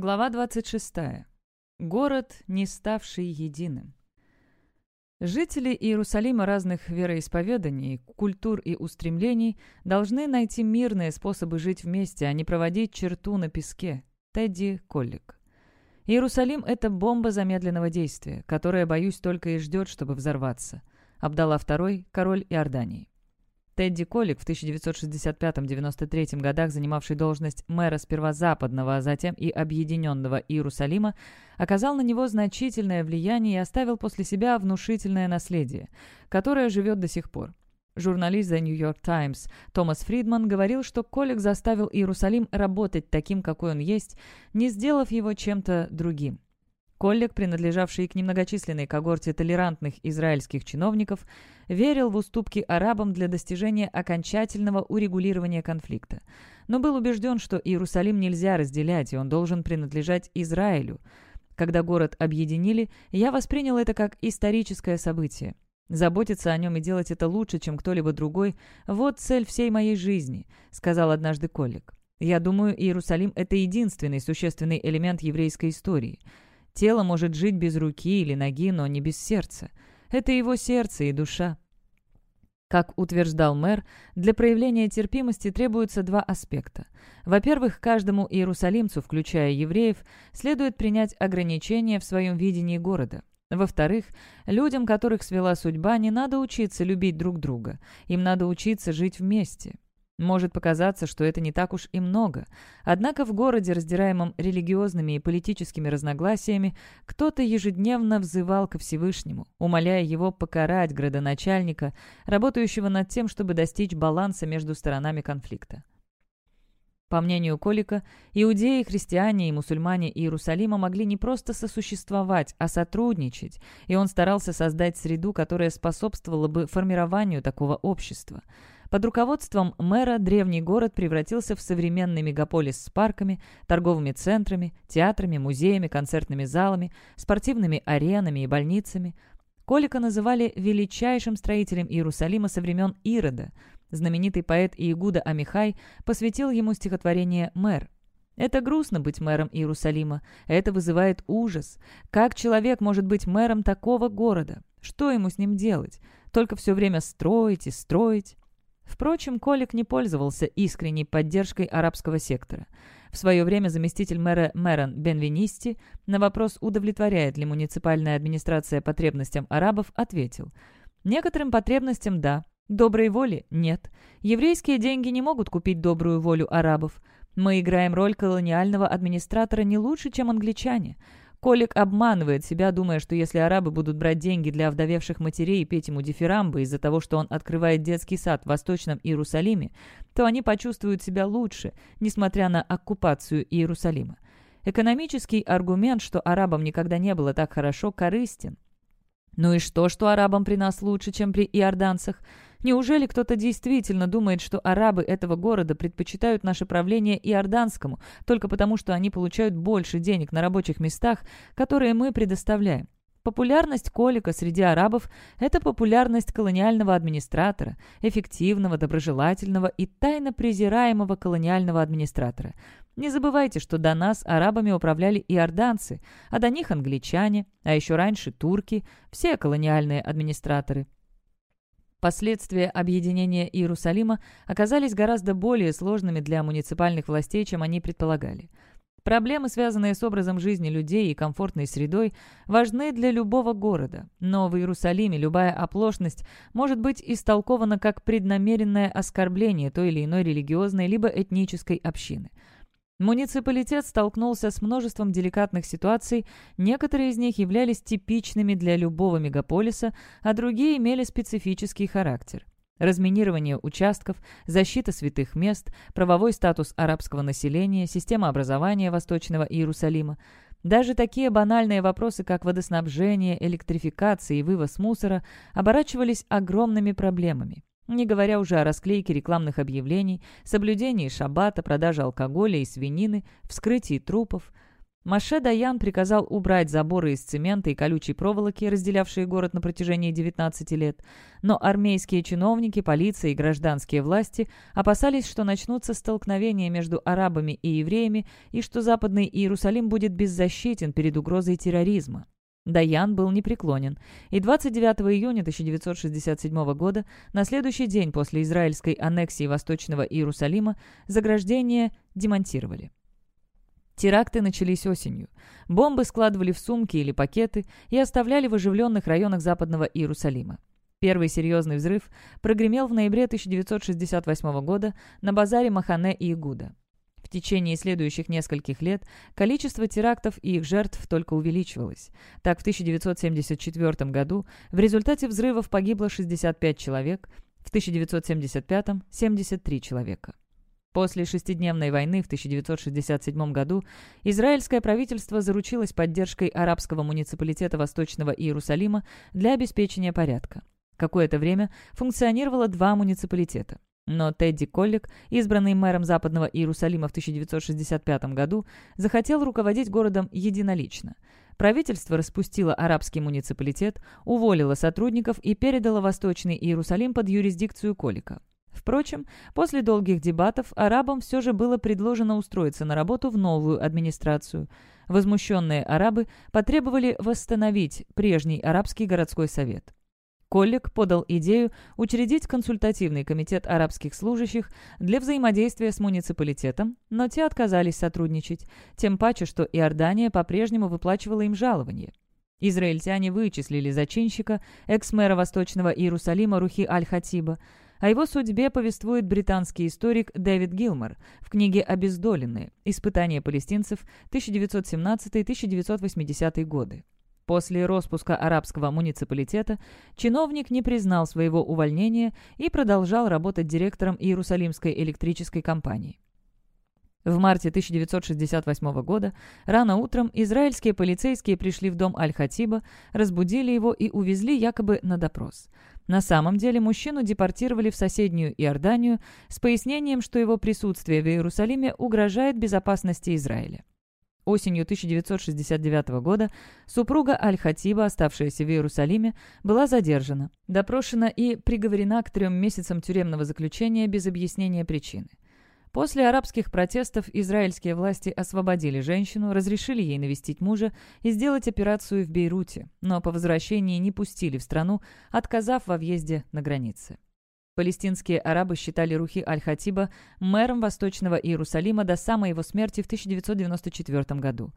Глава 26. Город, не ставший единым. Жители Иерусалима разных вероисповеданий, культур и устремлений должны найти мирные способы жить вместе, а не проводить черту на песке. Тедди Коллик. Иерусалим — это бомба замедленного действия, которая, боюсь, только и ждет, чтобы взорваться. Абдалла II, король Иордании. Тедди Колик в 1965-93 годах, занимавший должность мэра сперва Западного, а затем и Объединенного Иерусалима, оказал на него значительное влияние и оставил после себя внушительное наследие, которое живет до сих пор. Журналист The New York Times Томас Фридман говорил, что Колик заставил Иерусалим работать таким, какой он есть, не сделав его чем-то другим. Коллег, принадлежавший к немногочисленной когорте толерантных израильских чиновников, верил в уступки арабам для достижения окончательного урегулирования конфликта, но был убежден, что Иерусалим нельзя разделять, и он должен принадлежать Израилю. Когда город объединили, я воспринял это как историческое событие. «Заботиться о нем и делать это лучше, чем кто-либо другой – вот цель всей моей жизни», – сказал однажды Коллег. «Я думаю, Иерусалим – это единственный существенный элемент еврейской истории – Тело может жить без руки или ноги, но не без сердца. Это его сердце и душа. Как утверждал мэр, для проявления терпимости требуются два аспекта. Во-первых, каждому иерусалимцу, включая евреев, следует принять ограничения в своем видении города. Во-вторых, людям, которых свела судьба, не надо учиться любить друг друга. Им надо учиться жить вместе. Может показаться, что это не так уж и много. Однако в городе, раздираемом религиозными и политическими разногласиями, кто-то ежедневно взывал ко Всевышнему, умоляя его покарать градоначальника, работающего над тем, чтобы достичь баланса между сторонами конфликта. По мнению Колика, иудеи, христиане и мусульмане Иерусалима могли не просто сосуществовать, а сотрудничать, и он старался создать среду, которая способствовала бы формированию такого общества – под руководством мэра древний город превратился в современный мегаполис с парками, торговыми центрами, театрами, музеями, концертными залами, спортивными аренами и больницами. Колика называли величайшим строителем Иерусалима со времен Ирода. Знаменитый поэт Иегуда Амихай посвятил ему стихотворение «Мэр». Это грустно быть мэром Иерусалима. Это вызывает ужас. Как человек может быть мэром такого города? Что ему с ним делать? Только все время строить и строить. Впрочем, Колик не пользовался искренней поддержкой арабского сектора. В свое время заместитель мэра Мэрон Бенвинисти на вопрос, удовлетворяет ли муниципальная администрация потребностям арабов, ответил «Некоторым потребностям – да, доброй воли – нет. Еврейские деньги не могут купить добрую волю арабов. Мы играем роль колониального администратора не лучше, чем англичане. Колик обманывает себя, думая, что если арабы будут брать деньги для овдовевших матерей и петь ему дифирамбы из-за того, что он открывает детский сад в Восточном Иерусалиме, то они почувствуют себя лучше, несмотря на оккупацию Иерусалима. Экономический аргумент, что арабам никогда не было так хорошо, корыстен. Ну и что, что арабам при нас лучше, чем при иорданцах? Неужели кто-то действительно думает, что арабы этого города предпочитают наше правление иорданскому, только потому, что они получают больше денег на рабочих местах, которые мы предоставляем? Популярность Колика среди арабов – это популярность колониального администратора, эффективного, доброжелательного и тайно презираемого колониального администратора. Не забывайте, что до нас арабами управляли иорданцы, а до них англичане, а еще раньше турки, все колониальные администраторы. Последствия объединения Иерусалима оказались гораздо более сложными для муниципальных властей, чем они предполагали. Проблемы, связанные с образом жизни людей и комфортной средой, важны для любого города, но в Иерусалиме любая оплошность может быть истолкована как преднамеренное оскорбление той или иной религиозной либо этнической общины – Муниципалитет столкнулся с множеством деликатных ситуаций, некоторые из них являлись типичными для любого мегаполиса, а другие имели специфический характер. Разминирование участков, защита святых мест, правовой статус арабского населения, система образования Восточного Иерусалима. Даже такие банальные вопросы, как водоснабжение, электрификация и вывоз мусора, оборачивались огромными проблемами не говоря уже о расклейке рекламных объявлений, соблюдении шаббата, продаже алкоголя и свинины, вскрытии трупов. Маше Даян приказал убрать заборы из цемента и колючей проволоки, разделявшие город на протяжении 19 лет, но армейские чиновники, полиция и гражданские власти опасались, что начнутся столкновения между арабами и евреями и что Западный Иерусалим будет беззащитен перед угрозой терроризма. Даян был непреклонен, и 29 июня 1967 года, на следующий день после израильской аннексии Восточного Иерусалима, заграждение демонтировали. Теракты начались осенью. Бомбы складывали в сумки или пакеты и оставляли в оживленных районах западного Иерусалима. Первый серьезный взрыв прогремел в ноябре 1968 года на базаре Махане и Игуда. В течение следующих нескольких лет количество терактов и их жертв только увеличивалось. Так, в 1974 году в результате взрывов погибло 65 человек, в 1975 – 73 человека. После шестидневной войны в 1967 году израильское правительство заручилось поддержкой арабского муниципалитета Восточного Иерусалима для обеспечения порядка. Какое-то время функционировало два муниципалитета. Но Тедди Коллик, избранный мэром Западного Иерусалима в 1965 году, захотел руководить городом единолично. Правительство распустило арабский муниципалитет, уволило сотрудников и передало Восточный Иерусалим под юрисдикцию Колика. Впрочем, после долгих дебатов арабам все же было предложено устроиться на работу в новую администрацию. Возмущенные арабы потребовали восстановить прежний арабский городской совет. Коллег подал идею учредить консультативный комитет арабских служащих для взаимодействия с муниципалитетом, но те отказались сотрудничать, тем паче, что Иордания по-прежнему выплачивала им жалование. Израильтяне вычислили зачинщика, экс-мэра Восточного Иерусалима Рухи Аль-Хатиба, о его судьбе повествует британский историк Дэвид Гилмор в книге «Обездоленные. Испытания палестинцев. 1917-1980 годы». После распуска арабского муниципалитета чиновник не признал своего увольнения и продолжал работать директором Иерусалимской электрической компании. В марте 1968 года рано утром израильские полицейские пришли в дом Аль-Хатиба, разбудили его и увезли якобы на допрос. На самом деле мужчину депортировали в соседнюю Иорданию с пояснением, что его присутствие в Иерусалиме угрожает безопасности Израиля. Осенью 1969 года супруга Аль-Хатиба, оставшаяся в Иерусалиме, была задержана, допрошена и приговорена к трем месяцам тюремного заключения без объяснения причины. После арабских протестов израильские власти освободили женщину, разрешили ей навестить мужа и сделать операцию в Бейруте, но по возвращении не пустили в страну, отказав во въезде на границе. Палестинские арабы считали Рухи Аль-Хатиба мэром Восточного Иерусалима до самой его смерти в 1994 году.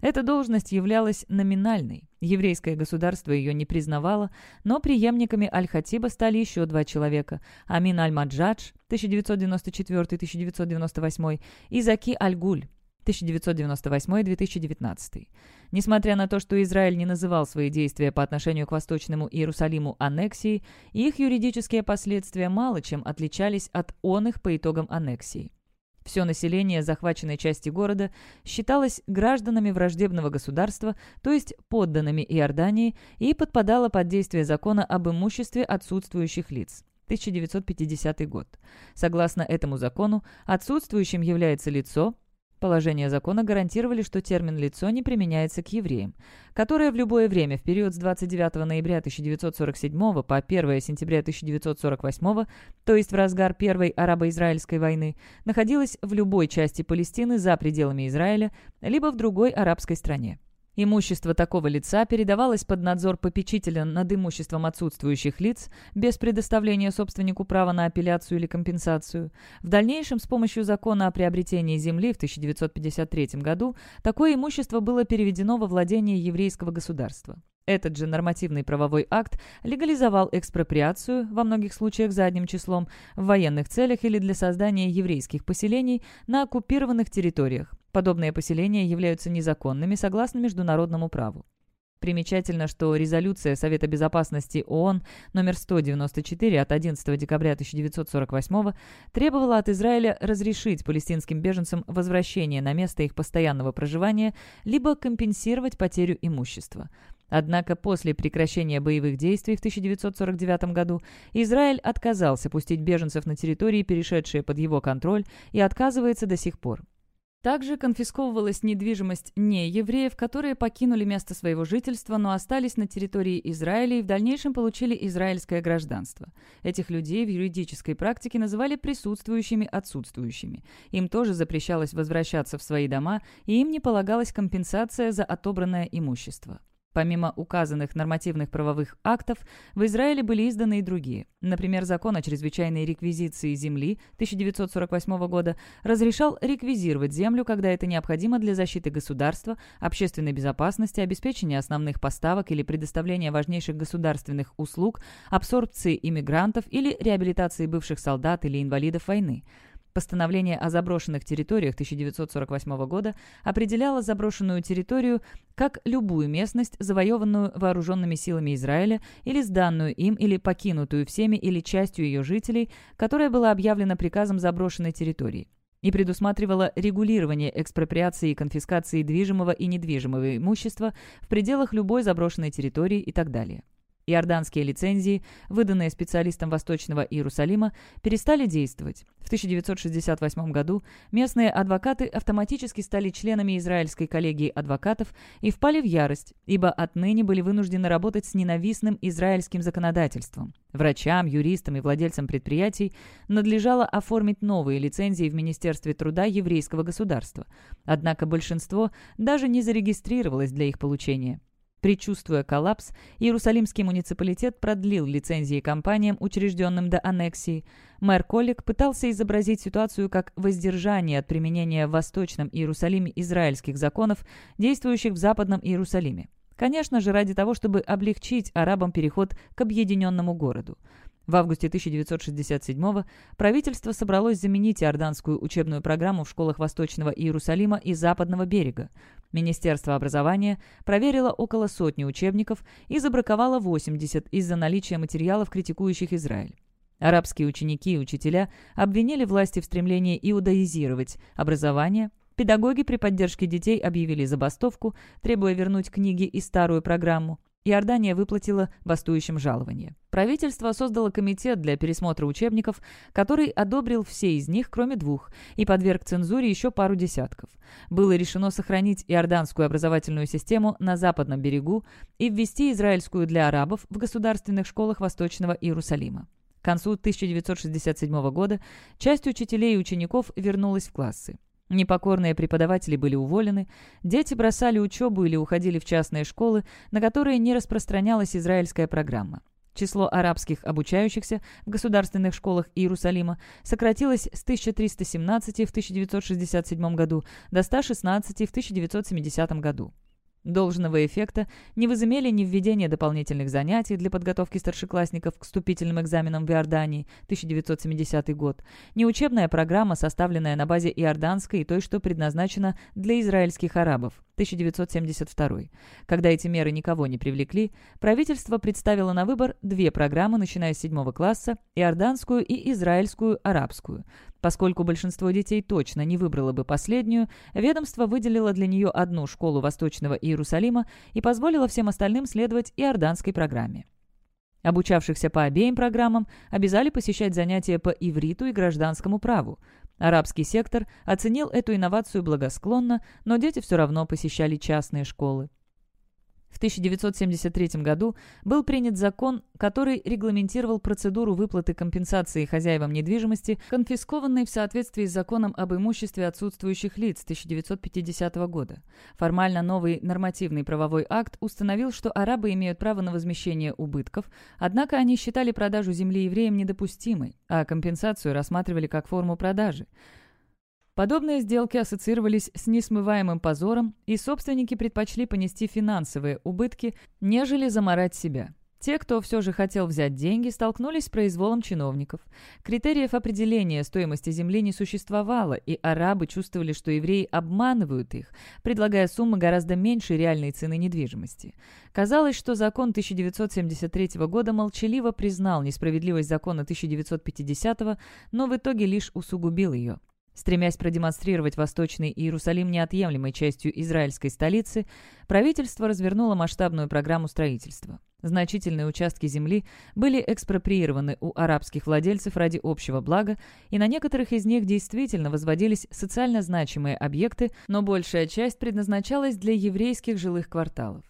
Эта должность являлась номинальной. Еврейское государство ее не признавало, но преемниками Аль-Хатиба стали еще два человека – Амин Аль-Маджадж 1994-1998 и Заки Аль-Гуль 1998-2019. Несмотря на то, что Израиль не называл свои действия по отношению к Восточному Иерусалиму аннексией, их юридические последствия мало чем отличались от он их по итогам аннексии. Все население захваченной части города считалось гражданами враждебного государства, то есть подданными Иордании, и подпадало под действие закона об имуществе отсутствующих лиц. 1950 год. Согласно этому закону, отсутствующим является лицо, Положения закона гарантировали, что термин «лицо» не применяется к евреям, которые в любое время в период с 29 ноября 1947 по 1 сентября 1948, то есть в разгар Первой арабо-израильской войны, находилось в любой части Палестины за пределами Израиля, либо в другой арабской стране. Имущество такого лица передавалось под надзор попечителя над имуществом отсутствующих лиц без предоставления собственнику права на апелляцию или компенсацию. В дальнейшем с помощью закона о приобретении земли в 1953 году такое имущество было переведено во владение еврейского государства. Этот же нормативный правовой акт легализовал экспроприацию, во многих случаях задним числом, в военных целях или для создания еврейских поселений на оккупированных территориях, Подобные поселения являются незаконными согласно международному праву. Примечательно, что резолюция Совета безопасности ООН номер 194 от 11 декабря 1948 требовала от Израиля разрешить палестинским беженцам возвращение на место их постоянного проживания либо компенсировать потерю имущества. Однако после прекращения боевых действий в 1949 году Израиль отказался пустить беженцев на территории, перешедшие под его контроль, и отказывается до сих пор. Также конфисковывалась недвижимость неевреев, которые покинули место своего жительства, но остались на территории Израиля и в дальнейшем получили израильское гражданство. Этих людей в юридической практике называли присутствующими отсутствующими. Им тоже запрещалось возвращаться в свои дома, и им не полагалась компенсация за отобранное имущество. Помимо указанных нормативных правовых актов, в Израиле были изданы и другие. Например, закон о чрезвычайной реквизиции земли 1948 года разрешал реквизировать землю, когда это необходимо для защиты государства, общественной безопасности, обеспечения основных поставок или предоставления важнейших государственных услуг, абсорбции иммигрантов или реабилитации бывших солдат или инвалидов войны. Постановление о заброшенных территориях 1948 года определяло заброшенную территорию как любую местность, завоеванную вооруженными силами Израиля или сданную им или покинутую всеми или частью ее жителей, которая была объявлена приказом заброшенной территории и предусматривала регулирование экспроприации и конфискации движимого и недвижимого имущества в пределах любой заброшенной территории и так далее. Иорданские лицензии, выданные специалистам Восточного Иерусалима, перестали действовать. В 1968 году местные адвокаты автоматически стали членами израильской коллегии адвокатов и впали в ярость, ибо отныне были вынуждены работать с ненавистным израильским законодательством. Врачам, юристам и владельцам предприятий надлежало оформить новые лицензии в Министерстве труда еврейского государства. Однако большинство даже не зарегистрировалось для их получения. Причувствуя коллапс, Иерусалимский муниципалитет продлил лицензии компаниям, учрежденным до аннексии. Мэр Коллик пытался изобразить ситуацию как воздержание от применения в Восточном Иерусалиме израильских законов, действующих в Западном Иерусалиме. Конечно же, ради того, чтобы облегчить арабам переход к объединенному городу. В августе 1967 правительство собралось заменить иорданскую учебную программу в школах Восточного Иерусалима и Западного берега. Министерство образования проверило около сотни учебников и забраковало 80 из-за наличия материалов, критикующих Израиль. Арабские ученики и учителя обвинили власти в стремлении иудаизировать образование, Педагоги при поддержке детей объявили забастовку, требуя вернуть книги и старую программу. Иордания выплатила бастующим жалование. Правительство создало комитет для пересмотра учебников, который одобрил все из них, кроме двух, и подверг цензуре еще пару десятков. Было решено сохранить иорданскую образовательную систему на западном берегу и ввести израильскую для арабов в государственных школах Восточного Иерусалима. К концу 1967 года часть учителей и учеников вернулась в классы. Непокорные преподаватели были уволены, дети бросали учебу или уходили в частные школы, на которые не распространялась израильская программа. Число арабских обучающихся в государственных школах Иерусалима сократилось с 1317 в 1967 году до 116 в 1970 году. Должного эффекта не возымели ни введение дополнительных занятий для подготовки старшеклассников к вступительным экзаменам в Иордании 1970 год, ни учебная программа, составленная на базе иорданской и той, что предназначена для израильских арабов 1972. Когда эти меры никого не привлекли, правительство представило на выбор две программы, начиная с седьмого класса – иорданскую и израильскую арабскую. Поскольку большинство детей точно не выбрало бы последнюю, ведомство выделило для нее одну школу Восточного Иерусалима и позволило всем остальным следовать иорданской программе. Обучавшихся по обеим программам обязали посещать занятия по ивриту и гражданскому праву. Арабский сектор оценил эту инновацию благосклонно, но дети все равно посещали частные школы. В 1973 году был принят закон, который регламентировал процедуру выплаты компенсации хозяевам недвижимости, конфискованной в соответствии с законом об имуществе отсутствующих лиц 1950 года. Формально новый нормативный правовой акт установил, что арабы имеют право на возмещение убытков, однако они считали продажу земли евреям недопустимой, а компенсацию рассматривали как форму продажи. Подобные сделки ассоциировались с несмываемым позором, и собственники предпочли понести финансовые убытки, нежели заморать себя. Те, кто все же хотел взять деньги, столкнулись с произволом чиновников. Критериев определения стоимости земли не существовало, и арабы чувствовали, что евреи обманывают их, предлагая суммы гораздо меньше реальной цены недвижимости. Казалось, что закон 1973 года молчаливо признал несправедливость закона 1950, но в итоге лишь усугубил ее. Стремясь продемонстрировать Восточный Иерусалим неотъемлемой частью израильской столицы, правительство развернуло масштабную программу строительства. Значительные участки земли были экспроприированы у арабских владельцев ради общего блага, и на некоторых из них действительно возводились социально значимые объекты, но большая часть предназначалась для еврейских жилых кварталов.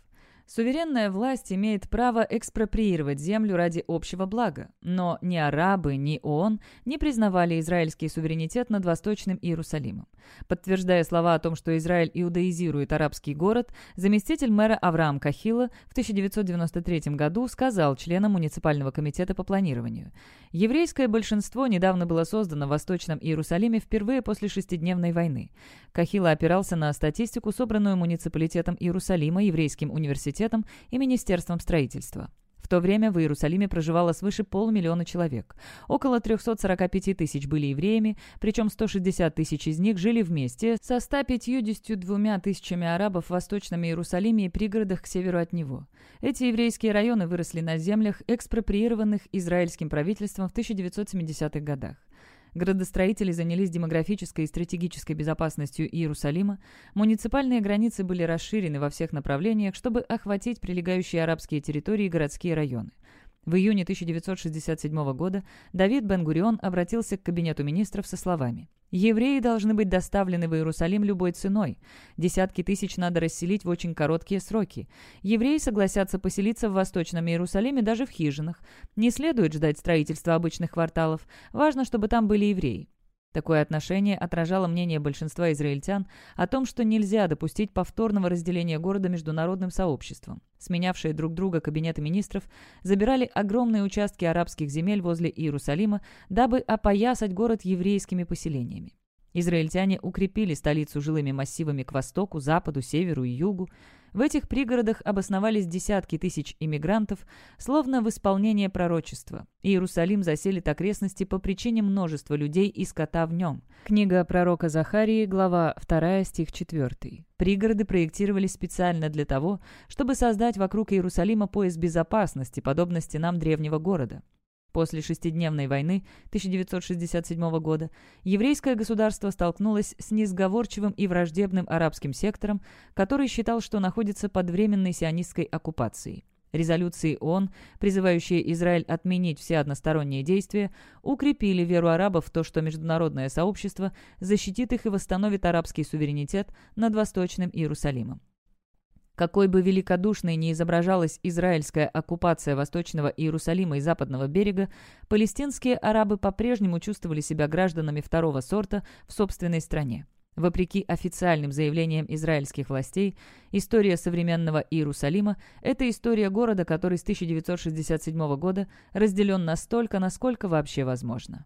Суверенная власть имеет право экспроприировать землю ради общего блага, но ни арабы, ни ООН не признавали израильский суверенитет над Восточным Иерусалимом. Подтверждая слова о том, что Израиль иудаизирует арабский город, заместитель мэра Авраам Кахила в 1993 году сказал членам муниципального комитета по планированию. Еврейское большинство недавно было создано в Восточном Иерусалиме впервые после шестидневной войны. Кахила опирался на статистику, собранную муниципалитетом Иерусалима, Еврейским университетом и Министерством строительства. В то время в Иерусалиме проживало свыше полумиллиона человек. Около 345 тысяч были евреями, причем 160 тысяч из них жили вместе со 152 тысячами арабов в Восточном Иерусалиме и пригородах к северу от него. Эти еврейские районы выросли на землях, экспроприированных израильским правительством в 1970-х годах. Градостроители занялись демографической и стратегической безопасностью Иерусалима, муниципальные границы были расширены во всех направлениях, чтобы охватить прилегающие арабские территории и городские районы. В июне 1967 года Давид Бен-Гурион обратился к кабинету министров со словами «Евреи должны быть доставлены в Иерусалим любой ценой. Десятки тысяч надо расселить в очень короткие сроки. Евреи согласятся поселиться в Восточном Иерусалиме даже в хижинах. Не следует ждать строительства обычных кварталов. Важно, чтобы там были евреи. Такое отношение отражало мнение большинства израильтян о том, что нельзя допустить повторного разделения города международным сообществом. Сменявшие друг друга кабинеты министров забирали огромные участки арабских земель возле Иерусалима, дабы опоясать город еврейскими поселениями. Израильтяне укрепили столицу жилыми массивами к востоку, западу, северу и югу. В этих пригородах обосновались десятки тысяч иммигрантов, словно в исполнение пророчества. Иерусалим заселит окрестности по причине множества людей и скота в нем. Книга пророка Захарии, глава 2, стих 4. Пригороды проектировались специально для того, чтобы создать вокруг Иерусалима пояс безопасности, подобно стенам древнего города. После шестидневной войны 1967 года еврейское государство столкнулось с несговорчивым и враждебным арабским сектором, который считал, что находится под временной сионистской оккупацией. Резолюции ООН, призывающие Израиль отменить все односторонние действия, укрепили веру арабов в то, что международное сообщество защитит их и восстановит арабский суверенитет над Восточным Иерусалимом. Какой бы великодушной ни изображалась израильская оккупация Восточного Иерусалима и Западного берега, палестинские арабы по-прежнему чувствовали себя гражданами второго сорта в собственной стране. Вопреки официальным заявлениям израильских властей, история современного Иерусалима – это история города, который с 1967 года разделен настолько, насколько вообще возможно.